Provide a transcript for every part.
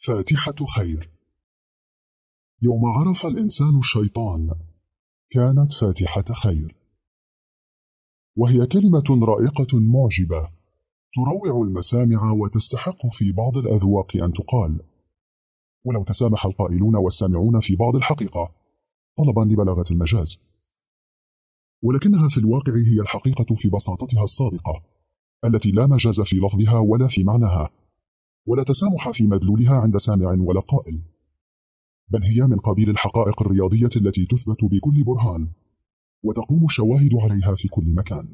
فاتحة خير. يوم عرف الإنسان الشيطان كانت فاتحة خير. وهي كلمة رائقة معجبة تروع المسامع وتستحق في بعض الأذواق أن تقال. ولو تسامح القائلون والسامعون في بعض الحقيقة طلبا لبلاغة المجاز. ولكنها في الواقع هي الحقيقة في بساطتها الصادقة التي لا مجاز في لفظها ولا في معناها. ولا تسامح في مدلولها عند سامع ولا قائل. بل هي من قبيل الحقائق الرياضية التي تثبت بكل برهان وتقوم الشواهد عليها في كل مكان.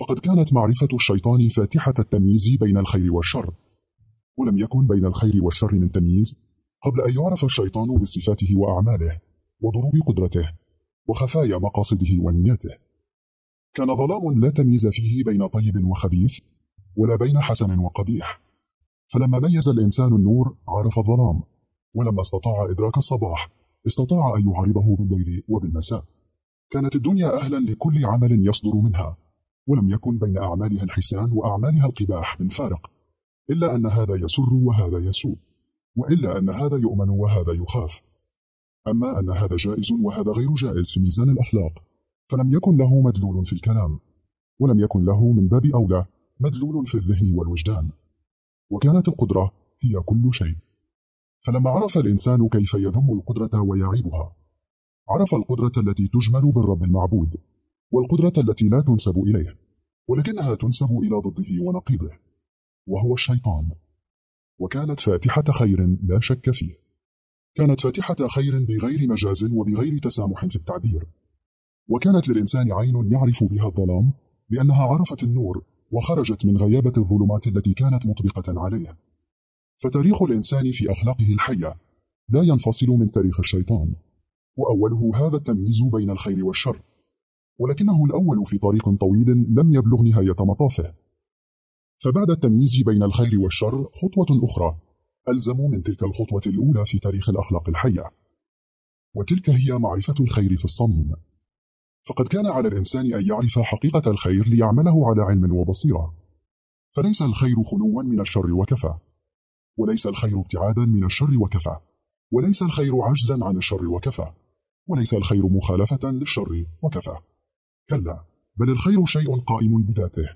فقد كانت معرفة الشيطان فاتحة التمييز بين الخير والشر ولم يكن بين الخير والشر من تمييز قبل أن يعرف الشيطان بصفاته وأعماله وضروب قدرته وخفايا مقاصده ونياته. كان ظلام لا تمييز فيه بين طيب وخبيث ولا بين حسن وقبيح. فلما ميز الإنسان النور عرف الظلام ولما استطاع إدراك الصباح استطاع أن يعارضه بالليل وبالمساء. كانت الدنيا أهلا لكل عمل يصدر منها ولم يكن بين أعمالها الحسان وأعمالها القباح من فارق إلا أن هذا يسر وهذا يسوء وإلا أن هذا يؤمن وهذا يخاف. أما أن هذا جائز وهذا غير جائز في ميزان الأخلاق فلم يكن له مدلول في الكلام ولم يكن له من باب أولى مدلول في الذهن والوجدان. وكانت القدرة هي كل شيء. فلما عرف الإنسان كيف يذم القدرة ويعيبها عرف القدرة التي تجمل بالرب المعبود والقدرة التي لا تنسب إليه ولكنها تنسب إلى ضده ونقيضه وهو الشيطان. وكانت فاتحة خير لا شك فيه. كانت فاتحة خير بغير مجاز وبغير تسامح في التعبير. وكانت للإنسان عين يعرف بها الظلام لأنها عرفت النور وخرجت من غيابة الظلمات التي كانت مطبقة عليه فتاريخ الإنسان في أخلاقه الحية لا ينفصل من تاريخ الشيطان وأوله هذا التمييز بين الخير والشر ولكنه الأول في طريق طويل لم يبلغ نهاية مطافه. فبعد التمييز بين الخير والشر خطوة أخرى ألزم من تلك الخطوة الأولى في تاريخ الأخلاق الحية وتلك هي معرفة الخير في الصميم. فقد كان على الإنسان أن يعرف حقيقة الخير ليعمله على علم وبصيرة. فليس الخير خلوا من الشر وكفى وليس الخير ابتعادا من الشر وكفى وليس الخير عجزا عن الشر وكفى وليس الخير مخالفة للشر وكفى. كلا بل الخير شيء قائم بذاته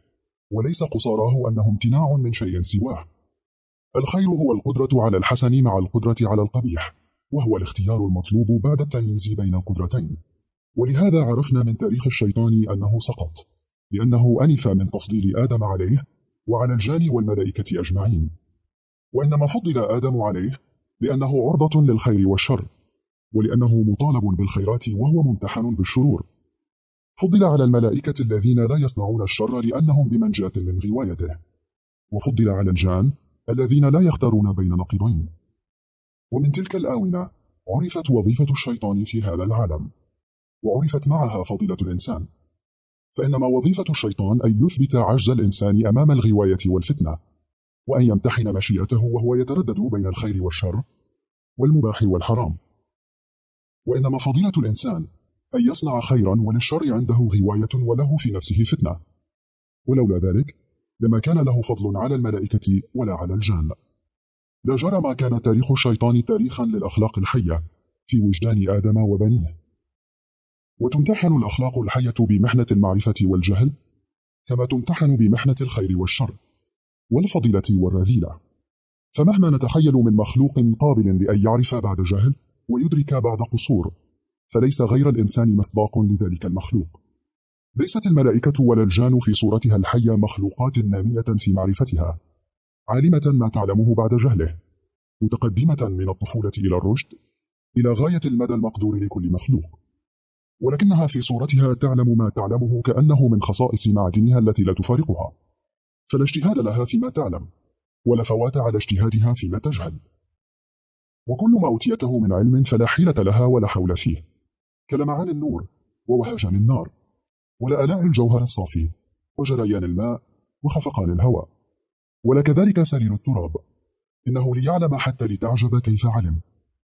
وليس قصاراه أنه امتناع من شيء سواه. الخير هو القدرة على الحسن مع القدرة على القبيح وهو الاختيار المطلوب بعد التمييز بين القدرتين. ولهذا عرفنا من تاريخ الشيطان أنه سقط لأنه أنف من تفضيل آدم عليه وعلى الجان والملائكة أجمعين. وإنما فضل آدم عليه لأنه عرضة للخير والشر ولأنه مطالب بالخيرات وهو ممتحن بالشرور. فضل على الملائكة الذين لا يصنعون الشر لأنهم بمنجاة من غوايته وفضل على الجان الذين لا يختارون بين نقيضين. ومن تلك الآونة عرفت وظيفة الشيطان في هذا العالم. وعرفت معها فضيلة الإنسان. فإنما وظيفة الشيطان أن يثبت عجز الإنسان أمام الغواية والفتنة وأن يمتحن مشيئته وهو يتردد بين الخير والشر والمباح والحرام. وإنما فضيلة الإنسان أن يصنع خيرا وللشر عنده غواية وله في نفسه فتنة. ولولا ذلك لما كان له فضل على الملائكة ولا على الجان. لا جرم كان تاريخ الشيطان تاريخا للأخلاق الحية في وجدان آدم وبنيه. وتمتحن الأخلاق الحية بمحنة المعرفة والجهل كما تمتحن بمحنة الخير والشر والفضيلة والرذيلة. فمهما نتخيل من مخلوق قابل لأن يعرف بعد جهل ويدرك بعد قصور فليس غير الإنسان مصداق لذلك المخلوق. ليست الملائكة ولا الجان في صورتها الحية مخلوقات نامية في معرفتها. عالمة ما تعلمه بعد جهله. متقدمة من الطفولة إلى الرشد إلى غاية المدى المقدور لكل مخلوق. ولكنها في صورتها تعلم ما تعلمه كأنه من خصائص معدنها التي لا تفارقها. فلا اجتهاد لها فيما تعلم ولا فوات على اجتهادها فيما تجهل. وكل ما أوتيته من علم فلا حيلة لها ولا حول فيه. كلمعان النور ووهجان النار ولآلاء الجوهر الصافي وجريان الماء وخفقان الهواء. ولكذلك سرير التراب إنه ليعلم حتى لتعجب كيف علم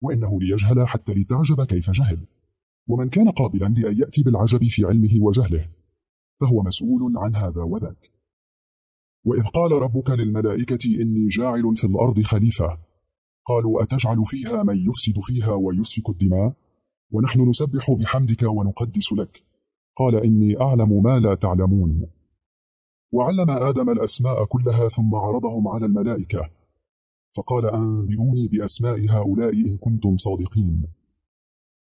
وإنه ليجهل حتى لتعجب كيف جهل. ومن كان قابلا لأن يأتي بالعجب في علمه وجهله فهو مسؤول عن هذا وذاك. وإذ قال ربك للملائكة إني جاعل في الأرض خليفة قالوا أتجعل فيها من يفسد فيها ويسفك الدماء؟ ونحن نسبح بحمدك ونقدس لك. قال إني أعلم ما لا تعلمون. وعلم آدم الأسماء كلها ثم عرضهم على الملائكة فقال أنبئوني بأسماء هؤلاء إن كنتم صادقين.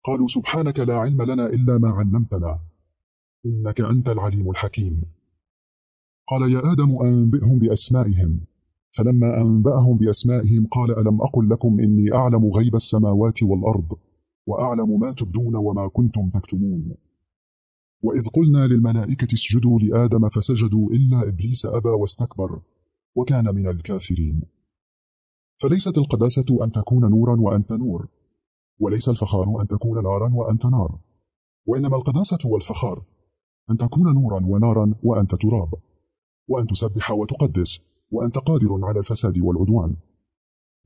قالوا سبحانك لا علم لنا إلا ما علمتنا إنك أنت العليم الحكيم. قال يا آدم أنبئهم بأسمائهم. فلما أنبأهم بأسمائهم قال ألم أقل لكم إني أعلم غيب السماوات والأرض وأعلم ما تبدون وما كنتم تكتمون. وإذ قلنا للملائكة اسجدوا لآدم فسجدوا إلا إبليس أبى واستكبر وكان من الكافرين. فليست القداسة أن تكون نورا وأنت نور وليس الفخار أن تكون نارا وأنت نار وإنما القداسة والفخار أن تكون نورا ونارا وأنت تراب وأن تسبح وتقدس وأنت قادر على الفساد والعدوان.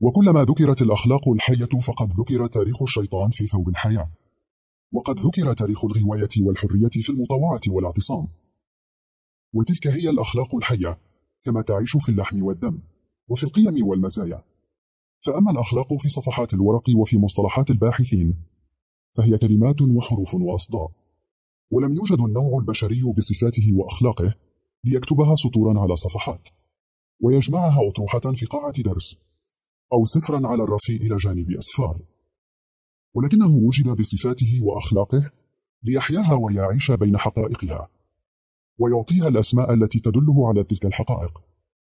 وكلما ذكرت الأخلاق الحية فقد ذكر تاريخ الشيطان في ثوب الحياة وقد ذكر تاريخ الغواية والحرية في المطاوعة والاعتصام. وتلك هي الأخلاق الحية كما تعيش في اللحم والدم وفي القيم والمزايا فأما الأخلاق في صفحات الورق وفي مصطلحات الباحثين فهي كلمات وحروف وأصداء. ولم يوجد النوع البشري بصفاته وأخلاقه ليكتبها سطورا على صفحات ويجمعها أطروحة في قاعة درس أو سفرا على الرف إلى جانب أسفار. ولكنه وجد بصفاته وأخلاقه ليحياها ويعيش بين حقائقها ويعطيها الأسماء التي تدله على تلك الحقائق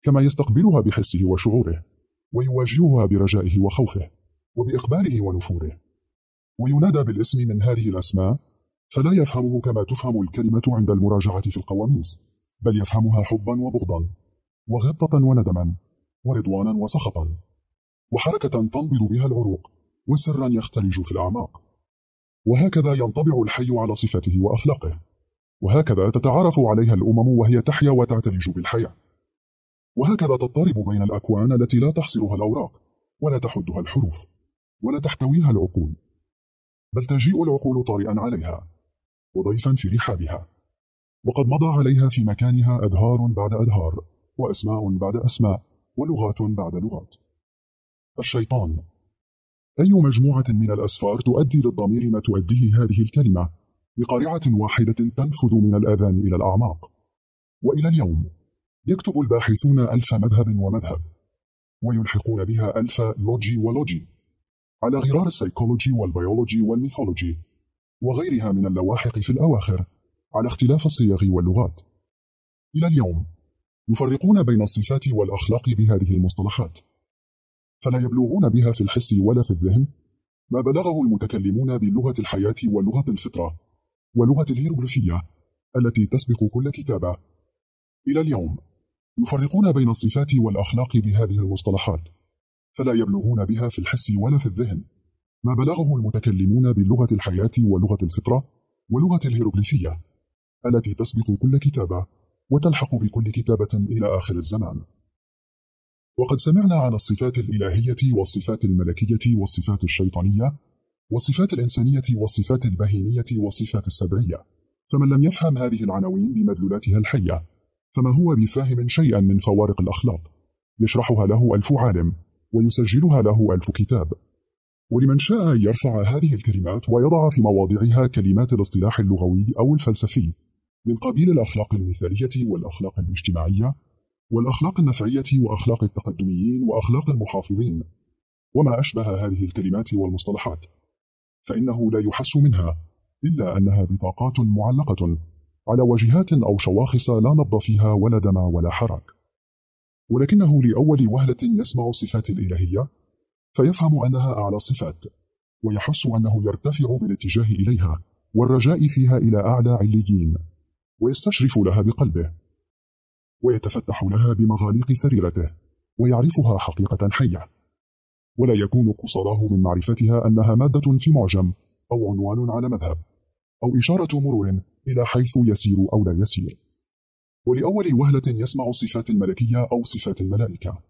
كما يستقبلها بحسه وشعوره. ويواجهها برجائه وخوفه وبإقباله ونفوره. وينادى بالاسم من هذه الأسماء فلا يفهمه كما تفهم الكلمة عند المراجعة في القواميس بل يفهمها حبا وبغضا وغبطة وندما ورضوانا وسخطا وحركة تنبض بها العروق وسرا يختلج في الأعماق. وهكذا ينطبع الحي على صفاته وأخلاقه وهكذا تتعارف عليها الأمم وهي تحيا وتعتلج بالحياة. وهكذا تضطرب بين الأكوان التي لا تحصرها الأوراق ولا تحدها الحروف ولا تحتويها العقول. بل تجيء العقول طارئا عليها وضيفا في رحابها. وقد مضى عليها في مكانها أدهار بعد أدهار وأسماء بعد أسماء ولغات بعد لغات. الشيطان. أي مجموعة من الأسفار تؤدي للضمير ما تؤديه هذه الكلمة بقارعة واحدة تنفذ من الآذان إلى الأعماق. وإلى اليوم. يكتب الباحثون ألف مذهب ومذهب ويلحقون بها ألف لوجي ولوجي على غرار السيكولوجي والبيولوجي والميثولوجي وغيرها من اللواحق في الأواخر على اختلاف الصيغ واللغات. إلى اليوم يفرقون بين الصفات والأخلاق بهذه المصطلحات فلا يبلغون بها في الحس ولا في الذهن ما بلغه المتكلمون بلغة الحياة ولغة الفطرة ولغة الهيروغليفية التي تسبق كل كتابة. إلى اليوم يفرقون بين الصفات والأخلاق بهذه المصطلحات فلا يبلغون بها في الحس ولا في الذهن. ما بلغه المتكلمون بلغة الحياة ولغة الفطرة ولغة الهيروغليفية التي تسبق كل كتابة وتلحق بكل كتابة إلى آخر الزمان. وقد سمعنا عن الصفات الإلهية والصفات الملكية والصفات الشيطانية والصفات الإنسانية والصفات البهيمية والصفات السبعية فمن لم يفهم هذه العناوين بمدلولاتها الحية فما هو بفاهم شيئا من فوارق الأخلاق؟ يشرحها له ألف عالم ويسجلها له ألف كتاب. ولمن شاء أن يرفع هذه الكلمات ويضع في مواضعها كلمات الاصطلاح اللغوي أو الفلسفي. من قبيل الأخلاق المثالية والأخلاق الاجتماعية والأخلاق النفعية وأخلاق التقدميين وأخلاق المحافظين. وما أشبه هذه الكلمات والمصطلحات. فإنه لا يحس منها إلا أنها بطاقات معلقة. على وجهات أو شواخص لا نبض فيها ولا دم ولا حرك ولكنه لأول وهلة يسمع الصفات الإلهية فيفهم أنها أعلى الصفات ويحس أنه يرتفع بالاتجاه إليها والرجاء فيها إلى أعلى عليين ويستشرف لها بقلبه ويتفتح لها بمغاليق سريرته ويعرفها حقيقة حية. ولا يكون قصراه من معرفتها أنها مادة في معجم أو عنوان على مذهب. أو إشارة مرور إلى حيث يسير أو لا يسير. ولأول وهلة يسمع صفات الملكية أو صفات الملائكة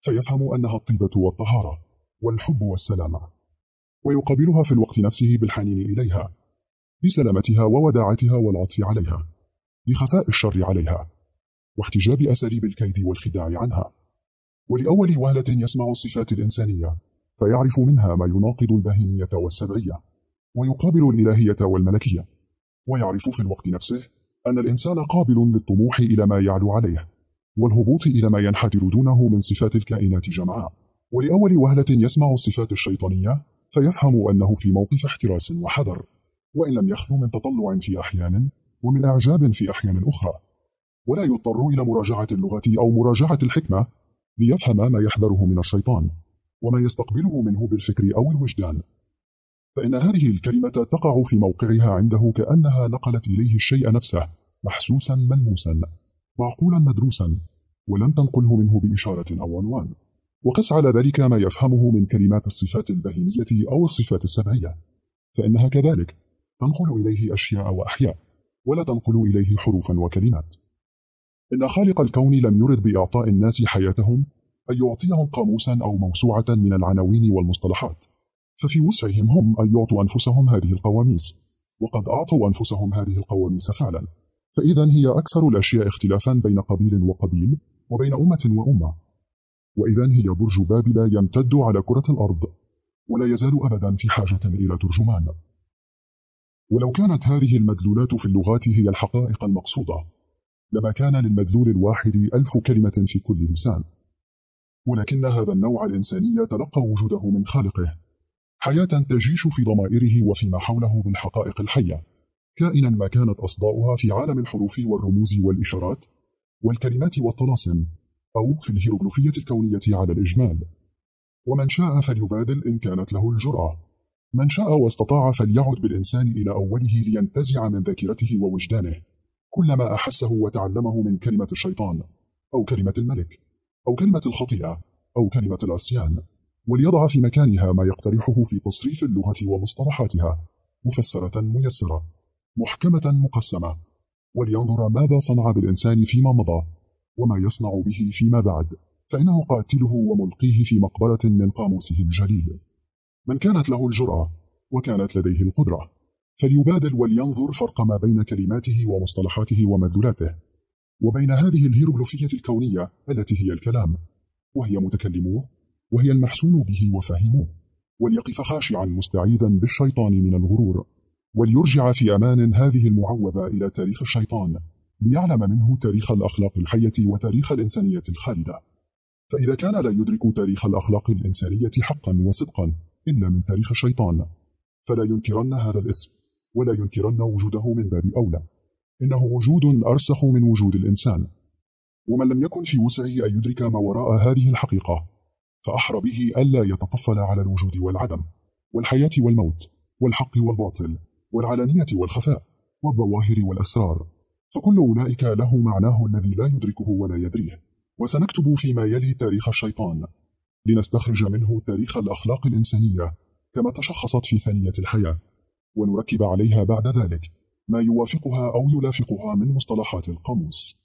فيفهم أنها الطيبة والطهارة والحب والسلامة ويقابلها في الوقت نفسه بالحنين إليها لسلامتها ووداعتها والعطف عليها لخفاء الشر عليها واحتجاب أساليب الكيد والخداع عنها. ولأول وهلة يسمع الصفات الإنسانية فيعرف منها ما يناقض البهيمية والسبعية. ويقابل الإلهية والملكية ويعرف في الوقت نفسه أن الإنسان قابل للطموح إلى ما يعلو عليه والهبوط إلى ما ينحدر دونه من صفات الكائنات جمعاء. ولأول وهلة يسمع الصفات الشيطانية فيفهم أنه في موقف احتراس وحذر. وإن لم يخلو من تطلع في أحيان ومن إعجاب في أحيان أخرى. ولا يضطر إلى مراجعة اللغة أو مراجعة الحكمة ليفهم ما يحذره من الشيطان وما يستقبله منه بالفكر أو الوجدان. فإن هذه الكلمة تقع في موقعها عنده كأنها نقلت إليه الشيء نفسه محسوسا ملموسا معقولا مدروسا ولم تنقله منه بإشارة أو عنوان. وقس على ذلك ما يفهمه من كلمات الصفات البهيمية أو الصفات السبعية فإنها كذلك تنقل إليه أشياء وأحياء ولا تنقل إليه حروفا وكلمات. إن خالق الكون لم يرد بإعطاء الناس حياتهم أن يعطيهم قاموسا أو موسوعة من العناوين والمصطلحات. ففي وسعهم هم أن يعطوا أنفسهم هذه القواميس. وقد أعطوا أنفسهم هذه القواميس فعلا. فإذا هي أكثر الأشياء اختلافا بين قبيل وقبيل وبين أمة وأمة. وإذا هي برج بابل يمتد على كرة الأرض ولا يزال أبدا في حاجة إلى ترجمان. ولو كانت هذه المدلولات في اللغات هي الحقائق المقصودة لما كان للمدلول الواحد ألف كلمة في كل لسان. ولكن هذا النوع الإنساني تلقى وجوده من خالقه. حياة تجيش في ضمائره وفيما حوله بالحقائق الحية. كائنا ما كانت أصداؤها في عالم الحروف والرموز والإشارات والكلمات والطلاسم أو في الهيروغليفية الكونية على الإجمال. ومن شاء فليبادل إن كانت له الجرأة. من شاء واستطاع فليعد بالإنسان إلى أوله لينتزع من ذاكرته ووجدانه. كل ما أحسه وتعلمه من كلمة الشيطان أو كلمة الملك أو كلمة الخطيئة أو كلمة العصيان. وليضع في مكانها ما يقترحه في تصريف اللغة ومصطلحاتها مفسرة ميسرة محكمة مقسمة ولينظر ماذا صنع بالإنسان فيما مضى وما يصنع به فيما بعد فإنه قاتله وملقيه في مقبرة من قاموسه الجليل. من كانت له الجرأة وكانت لديه القدرة فليبادل ولينظر فرق ما بين كلماته ومصطلحاته ومدلولاته وبين هذه الهيروغليفية الكونية التي هي الكلام وهي متكلموه وهي المحسون به وفاهموه وليقف خاشعا مستعيدا بالشيطان من الغرور. وليرجع في أمان هذه المعوذة إلى تاريخ الشيطان ليعلم منه تاريخ الأخلاق الحية وتاريخ الإنسانية الخالدة. فإذا كان لا يدرك تاريخ الأخلاق الإنسانية حقا وصدقا إلا من تاريخ الشيطان فلا ينكرن هذا الاسم ولا ينكرن وجوده من باب أولى. إنه وجود أرسخ من وجود الإنسان. ومن لم يكن في وسعه أن يدرك ما وراء هذه الحقيقة فأحرى به ألا يتطفل على الوجود والعدم والحياة والموت والحق والباطل والعلانية والخفاء والظواهر والأسرار. فكل أولئك له معناه الذي لا يدركه ولا يدريه. وسنكتب فيما يلي تاريخ الشيطان. لنستخرج منه تاريخ الأخلاق الإنسانية كما تشخصت في ثانية الحياة. ونركب عليها بعد ذلك ما يوافقها أو يلافقها من مصطلحات القاموس.